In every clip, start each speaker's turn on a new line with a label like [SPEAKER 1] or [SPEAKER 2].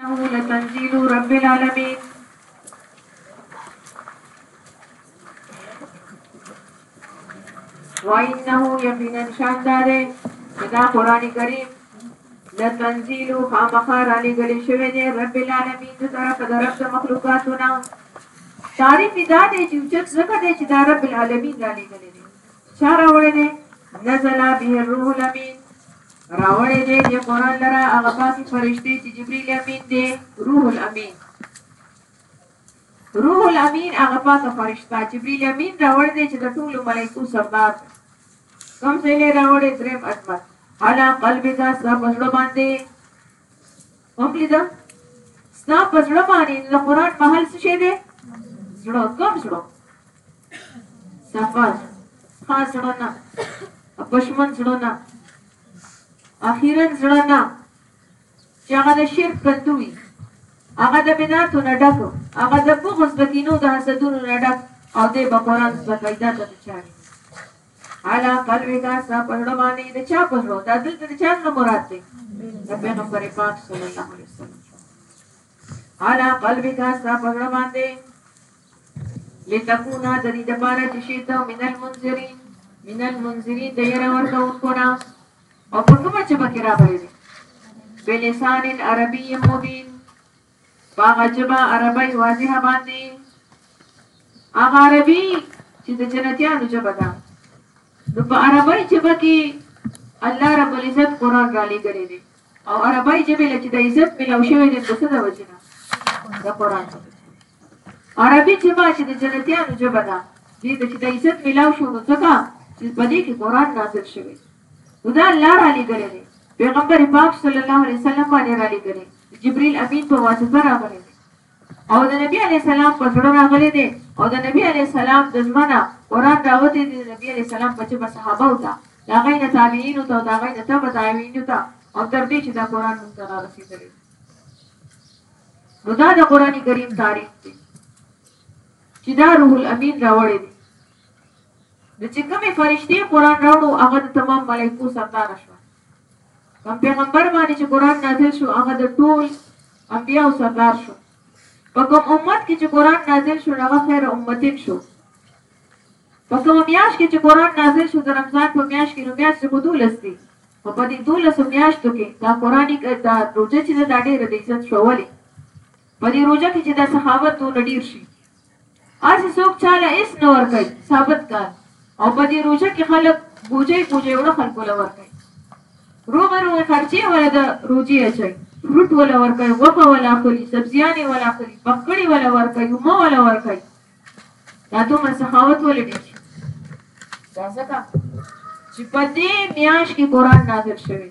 [SPEAKER 1] انه لتنزيل رب العالمين وانه یقینا شان داره دا قران کریم د تنزيل خامخا را لګل شوی دی رب العالمین د طرف د رب د مخلوقاتونه تعریف دا دی چې چې څنګه دی چې دا رب العالمین را لګل دی چا راوړی دی؟ نزل به الروح الامین راوړی دی د قرآن لره هغه پاکې فرشتې چې جبریل امین دی روح الامین روح الامین هغه پاکه فرشته جبرئیل امین راوړ دی چې د ټولو ملائکو سردار کوم ځای راوړې دریم عظمت علا قلبک سب زړه باندې وکړي ده ستا په زړه باندې د قران محل څه شي دي زړه کوم زړه صفات خاص زړه نه پښمن زړه نه اخیرا زړه نه چې هغه د شرک کندوي هغه د بناتو نه ډک هغه د بغض د کینو د حسدونو نه ډک او د بقران په پیدا ته چاړي علی قلبک ستا په زړه باندې د چا په زړه دا دلته د چا زړه مراد دی د پیغمبر پاک صلی الله علیه وسلم علی قلبک ستا په زړه باندې لتكونا د دې لپاره چې شي ته من المنذرین من المنذرین د یره ورته وکړه او په کومه چې بکرا بلې بلسان عربی مبین په هغه ژبه عربۍ واضحه باندې هغه عربي چې د جنتیانو ژبه ده نو په عربۍ ژبه کې الله رب العزت قرآن را لېږلی دی او عربۍ ژبې له چې د عزت ملاو شوی دی د څه د وجې نه د قرآن عربي ژبه چې د جنتیانو ژبه ده دې ته چې د عزت ملاو شو نو ځکه چې په دې کې قرآن نازل شوی دی نو دا الله را لېږلی دی، پیغمبر پاک صلی الله علیه وسلم باندې را لېږلی، د جبرئیل امین په واسطه راغلی دی او د نبی علیه السلام په زړه راغلی دی او د نبی علیه السلام د زړه نه قرآن راوتی دی، د نبی علیه السلام په ژبه صحابه ته، د هغوی نه تابعینو ته او د هغوی نه تبع تابعینو ته او تر دې چې دا قرآن موږ ته را رسېدلی دی. نو دا د قرآن کریم تاریخ دی چې دا روح الامین راوړی دی. نو چې کومې فرشتې قرآن راوړو هغه د تمام ملائکو سردار شو کوم پیغمبر باندې چې قرآن نازل شو هغه د ټول انبیاء سردار شو په کوم امت کې چې قران نازل شو هغه خیر امتین شو په کوم میاش کې چې قران نازل شو د رمضان په میاش کې نو میاش څه دولس دي او په دې دولس میاشتو کې دا قرآني دا روزه چې دا ډېر د عزت شوولې په دې روزه کې چې دا صحابت نو ډېر شي اسی څوک چاله اس نه ور کوي ثابت کار او په دې روزه کې خلک بوجي بوجي وړ خلکو لور کوي روغ روغ خرچي ولا د روزي اچي فروټ ولا ور کوي غوخه ولا خوري سبزيانې ولا خوري پکړي ولا ور کوي مو ولا ور کوي دا دومره سخاوت ولې دي دا ځکه چې په دې میاش کې قران نازل شوی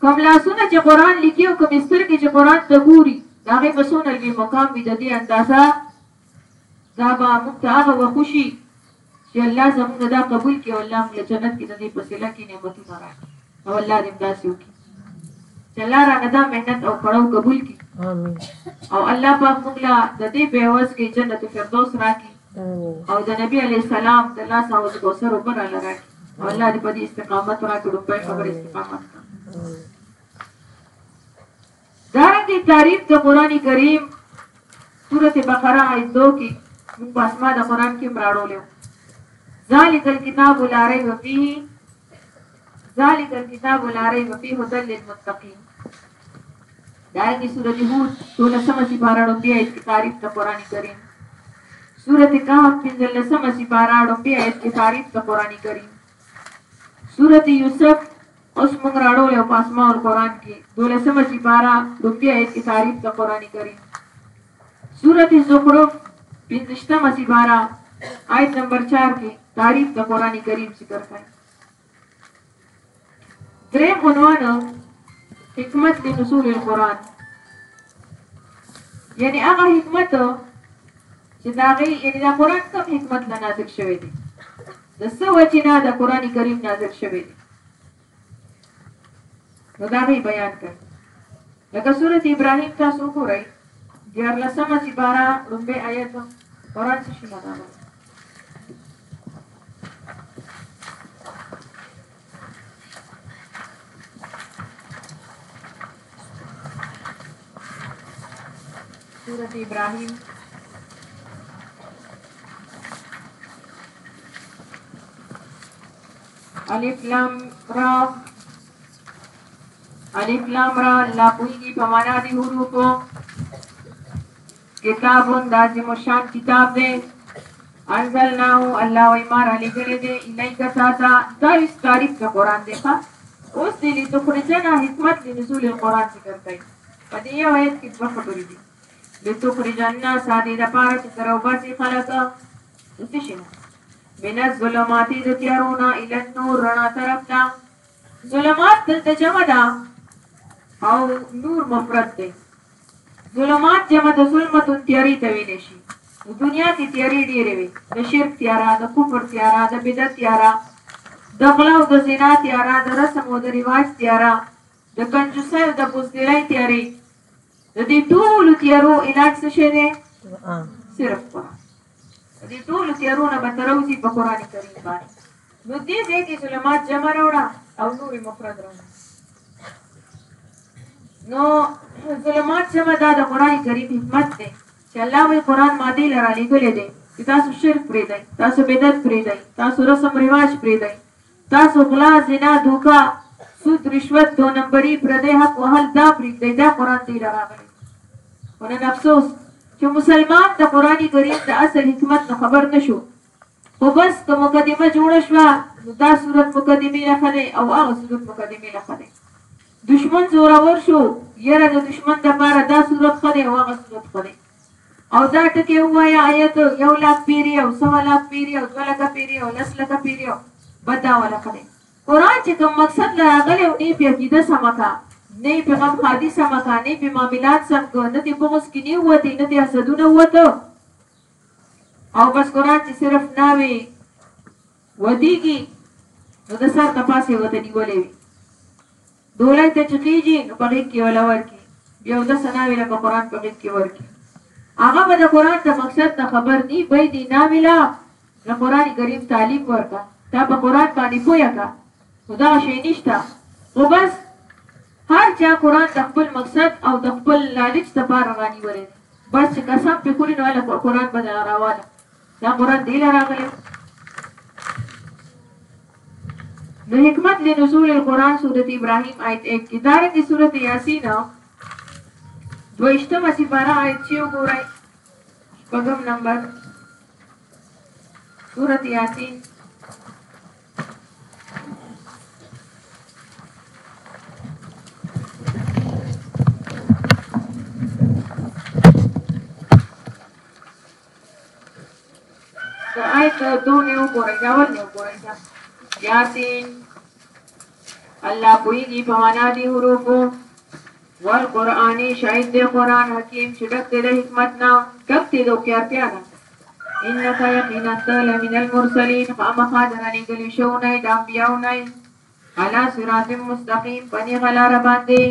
[SPEAKER 1] کوم لاسونه چې قرآن لیکي او کومې سترګې چې قرآن ته ګوري، د هغې به څونه لوی مقام وي، د دې اندازه دا به موږ ته هغه وخت وشي چې الله زموږ نه دا قبول کړي او الله موږ له جنت کې د دې په صله کې نعمتونه راکړي او الله دې همداسې وکړي چې الله رانه دا محنت او پړاو قبول کړي او الله پاک موږ له د دې په عوض کې جنت فردوس راکړي او د نبی علی السلام د لاس او د کوثر وبره لراکړي الله دې په دې استقامت راکړي په خبره استقامت دارنګه تعریف د قران کریم سورته بقره آیت 2 کې موږ په اسما د قران کې مراړولې ذالک الكتاب لا ریب فیه ذالک الكتاب لا ریب فیه هدل للمتقین دارنګه سورت هود دولسمه سپاره ړومبی آیت کې تعریف د قران کریم سورت کهف پنځلسمه سپاره ړومبی آیت کې تعریف د قران کریم سورت یوسف اوس موږ راړو له پاسما او قران کې دولسمه سپاره ړومبی آیت کې تعریف د قران کریم سورت زخرف پنځشتمه سپاره آیت نمبر 4 کې تعریف د قران کریم ذکر کړي دریم عنوان حکمت دی نزول القرآن یعنی هغه حکمت چې دا غي یعنی دا قرآن کوم حکمت لا نازل شوی دی د څه وجنه د قرآن کریم نازل شوی دی نو دا غي بیان کړ لکه سورته ابراهیم تاسو وګورئ دیار لسمه سپاره لومبه آیت قرآن څه شي نه راغلی سورة إبراهيم الف لام را الف لام را الله پوهیږي په معنا دي حروفو کتاب دعظیم الشان کتاب دی انزلناه الله وای ما را لګلې دې الیک تا تا دا یو تعریف د قران دی ښا اوس دې لتخرجنا حکمت لنزول القران ذکر کوي په دې یو آیت کې دوه خبرې دي لتخرجنا ساده د پاره چې تر وباسي خلک څه شي من الظلمات د تیارونه ال نور رڼا طرف ته ظلمات دلته جمع ده او نور مفرد دی ظلمات جمع د ظلمت تیارې ته ویلی شي. د دنیا کې تیارې ډېرې وې، د شرک تیاره، د کفر تیاره، د بدعت تیاره، د غلا او د زنا تیاره، د رسم او د رواج تیاره، د کنجوسۍ او د بزدلۍ تیارې. د دې ټولو تیارو علاج څه شی دی؟ صرف قرآن. دې ټولو تیارو نه به تروزی په قرآن کریم باندې نو دې ځای کې ظلمات جمع راوړه او نور مفرد راوړه نو ظلمات جمع دا د قرآن کریم حکمت دی چې الله وی قرآن ماده لرا لګلې دی چې تاسو شرک پرې دی تاسو بدعت پرې دی تاسو رسم رواج پرې دی تاسو غلا زنا دوکه سود رشوت دو نمبری پردی حق وهل دا پریږدی دا قران ته هیله راغلی خو نن افسوس چې مسلمان د قران کریم د اصل حکمت نه خبر نشو خو بس که مقدمه جوړه شوه نو دا صورت مقدمه نه خده او هغه صورت مقدمه نه خده دشمن زورور شو یره د دشمن د پاره دا صورت خده او هغه صورت خده او دا ټکی ووایه آیت یو لاک پیری او سوا لاک پیری او دو لکه پیری او لس لکه پیری او بدا ولا خدای قرآن چې کوم مقصد لراغلی او نه په عقیده سمکا نه په غم خادی سمکا نه په معاملات سم کو نه ته بغض کې نه وته نه ته حسدونه وته او بس قرآن چې صرف ناوی ودیږي نو د سر نه پاسه وته نیولې وي دولای ته چې خېږي نو په غېږ کې ولا ورکي بیا د سناوي لکه قرآن په غېږ کې ورکي هغه به د قرآن د مقصد نه خبر نی بې دی ناویلا د قرآن کریم تعلیم ورکا تا په قرآن باندې پوهه کا نو دا شی نشته خو بس هر چا قرآن د خپل مقصد او د خپل لالچ لپاره رانیولې بس چې قسم په کولینو الله قرآن بدل راواله دا قرآن دی له راغلی د حکمت له نزول القرآن سورت ابراهیم آیت 1 کې دارنګه سورت یاسین دویشتمه سپاره آیت چې وګورئ شپږم نمبر سورت یاسین آیت دو نه وګورئ دا ولې وګورئ دا یاسین الله پوهیږي په معنا دي حروفو والقرآن شاید دی قرآن حکیم چې ډک دی له حکمت نه ډک دی د هوښیارتیا نه انک یقینا ته لمن المرسلین خامخا د رالیږلي شو نه د انبیاو نه علا صراط مستقیم پنی غلار باندې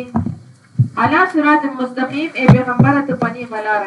[SPEAKER 1] علا صراط مستقیم ای پیغمبر ته پنی غلار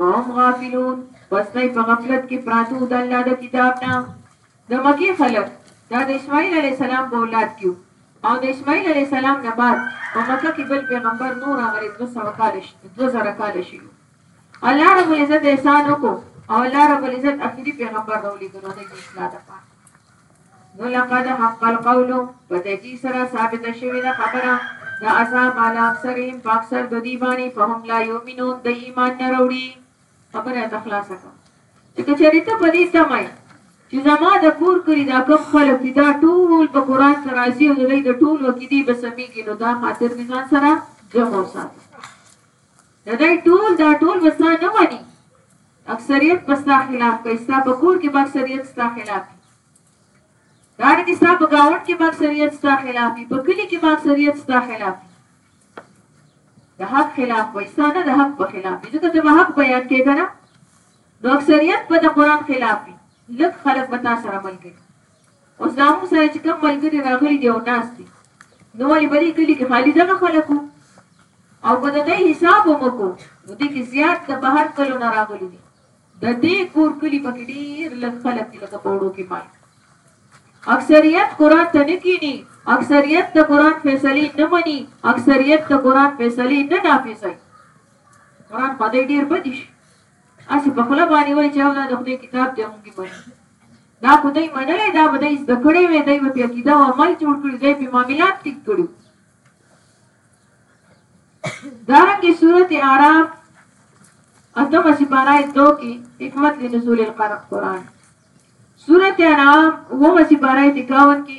[SPEAKER 1] فهم غافلون پس دی په غفلت کې پراتو د الله د کتاب نه د مکې خلک دا د اسماعیل علی السلام په اولاد کې او د اسماعیل علی السلام نه بعد په مکه کې بل پیغمبر نور هغه 200 کال 2000 کال شي الله رب العزت احسان وکړو او الله رب العزت اخیری پیغمبر راولېږلو د اسلام لپاره نو لقد حق القول په تحقیق سره ثابت شوی دا خبره د عذاب علی اکثرهم په اکثر د دی باندې فهم لا یؤمنون د ایمان نه وروړي خبره ته خلاصه کړه چې کچری ته په دې تمای چې زما د کور کړی دا کم خلک دي دا ټول په قران سره راځي او دوی د ټول وکیدي به سميږي نو دا خاطر نزان سره جمع وساتي نه دی ټول دا ټول به ستا نه منی اکثریت به ستا خلاف کوي ستا په کور کې به اکثریت ستا خلاف وي دارنګه ستا په گاوند کې به اکثریت ستا خلاف وي په کلی کې به اکثریت ستا خلاف وي د حق خلاف وي ستا نه د حق په خلاف وي ځکه ته به حق بیان کې کنه نو اکثریت به د قران خلاف وي لږ خلک به تاسو سره ملګري اوس لا موږ سره چې کوم ملګري راغلي دي او ناست دي، نو ولې په دې کلي کې خالي دغه خلک وو او که د دوی حساب هم وکړو، نو دې کې زیات د بهر کلو نه راغلي دي. د دې کور کلي په کې ډېر لږ خلک دي، لکه په اوړو کې مالګه. اکثریت قرآن ته نه کیني، اکثریت د قرآن فیصلې نه مني، اکثریت د قرآن فیصلې نه نافذوي. قرآن خو دی ډېر بدې شي. هسې په خوله باندې وایي چې او دا د خدای کتاب دی او موږ یې منو. دا خو دی منلی، دا به دی زده کړی وی، دی به پرې عقیده او عمل جوړ کړي، دی پرې معاملات ټیک کړي. دارنګې سورت اعراف اتمه سپاره آیت دو کې حکمت لنزول القرآن سورت انعام اومه سپاره آیت 51 کې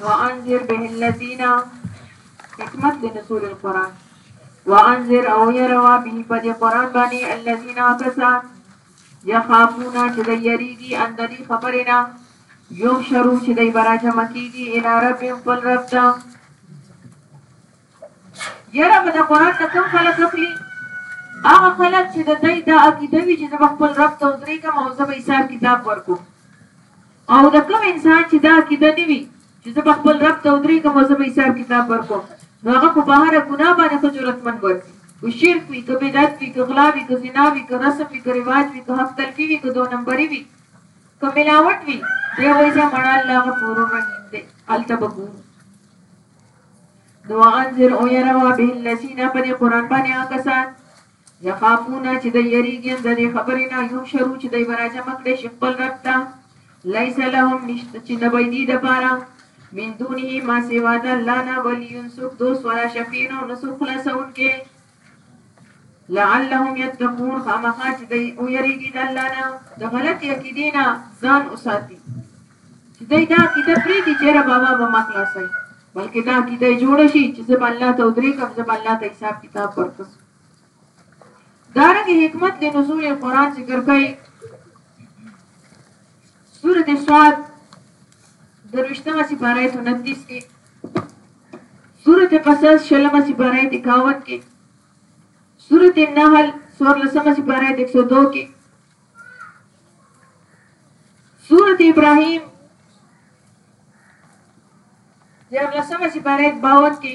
[SPEAKER 1] وانذر به الذين حکمت لنزول القرآن وانذر او يروا به په دې قرآن باندې الذين کسان يخافون چې د یریږي ان د دې خبرې نه یو شروع چې د عبارت جمع کیږي الى رب خپل رب ته یاره به د قران نه کوم خلک اخلي هغه خلک چې د دوی دا عقیده وي چې زه به خپل رب ته ودرېږم او زه به حساب کتاب ورکوم او د کوم انسان چې دا عقیده نه وي چې زه به خپل رب ته ودرېږم او زه به حساب کتاب ورکوم نو هغه خو په هره ګناه باندې خو جرتمند ورکړي که شرک وي که بدعت وي که غلا وي که زنا وي که رسم وي که رواج وي که حق تلفي وي که دو نمبري وي که ملاوټ وي دی وایي چې مړه الله غفور رحیم دی هلته به ګورو نو انذر او يروا به الذين په دې قران باندې هغه کسان يخافون چې د یریږي د دې خبرې نه یو شروع چې د براجه مکړې شي خپل رب ته ليس لهم نشت چې نه بيدي د پاره من دونه ما سوا د الله نه ولي ينسوک دوست ولا شفيع نو نسوک خلاصون کې لعلهم یتقون خامخا چې دوی او یریږي د الله نه د غلطي عقیدې نه ځان وساتي چې دوی دا عقیده پرېږدي چې رب بابا به ما خلاصوي بلکې دا عقیده جوړه شي چې زه به الله ته ودرېږم زه به الله ته حساب کتاب ورکړم دارنګه حکمت د نزول قرآن ذکر کوي سورة صاد درویشتمه سپاره ایت انتیس کې سورة قصص شلمه سپاره ایت اکاون کې سورة النحل څوارلسمه سپاره ایت ایک سو دو کې سورة ابراهیم دیارلسمه سپاره ایت باون کې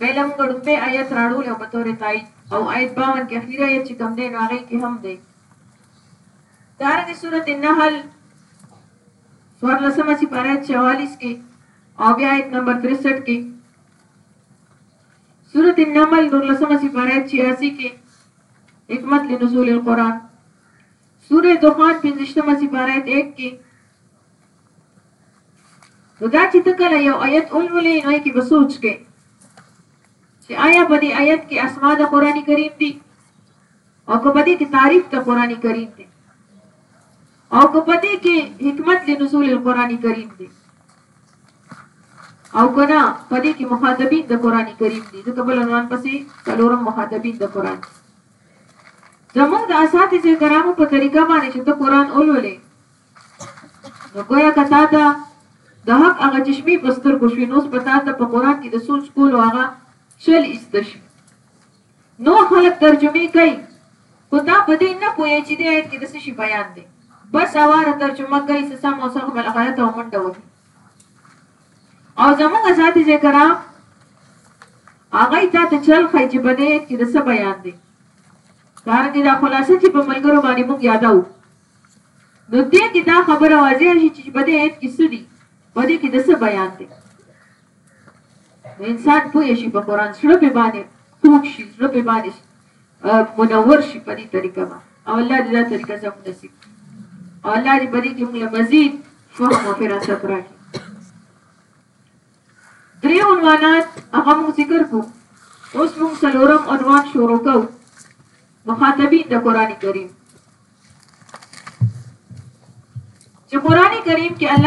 [SPEAKER 1] پهله موږ ډومبه آیت راړول او په تورې تای او آیت باون کې اخیری آیت چې کم دی نو هغې کې هم دی دارنګه سورت النحل سوار لسمه سی پارا چوالیس کی او بیا ایت نمبر ترسٹھ کی سورت النمل نور لسمه سی پارا چیاسی کی حکمت لنزول القرآن سور دخان پنزشتمه سی پارا ایت ایک کی نو دا چې ته کله یو آیت ولولې نو یې کې بسوچ کې چې آیا په دې آیت کې اسماء د قرآني کریم دي او که په دې کې تعریف د قرآن کریم دی او که په دې کې حکمت لنزول القرآن کریم دی او کنا په دې کې مخاطبین د قران کریم دي ځکه بل عنوان پسې څلورم مخاطبین د قران زموږ د اساتذه کرامو په طریقه باندې چې ته قران اولولې نو ګویا کتا ته د حق هغه چشمه په سترګو شوي نو پتا ته په قران کې د سوچ کولو هغه شل استشي نور خلک ترجمې کوي خو دا په دې نه پوهېږي چې دې آیت کې د څه شي بیان دی بس اواره ترجمه کوي څه سم او څه غلط غلط او منډه وهي او زموږ اساتذه کرام هغه ته ته چل خای چې بده یې کې د څه بیان دی دارنګه دا خلاصه چې په ملګرو باندې موږ یادو نو دې کې دا خبره واضح شي چې بده یې کې څه دی بده کې د څه بیان دی انسان پوه شي په قران زړه په باندې خوږ شي زړه په باندې منور شي په دې طریقه با او الله دې دا طریقه زموږ نصیب او الله دې په دې کې موږ مزید فهم او فراست راکړي درې عنوانات هغه موږ ذکر کو اوس موږ څلورم عنوان شروع کوو مخاطبین د قران کریم چې قران کریم کې الله